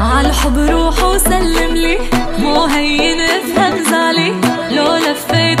عالحب روحه سلم لي مو هين افهم زعلي لو لفيت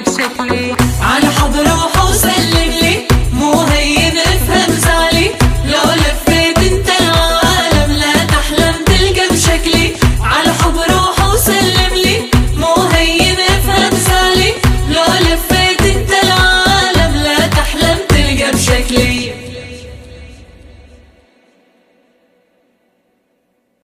بشكلي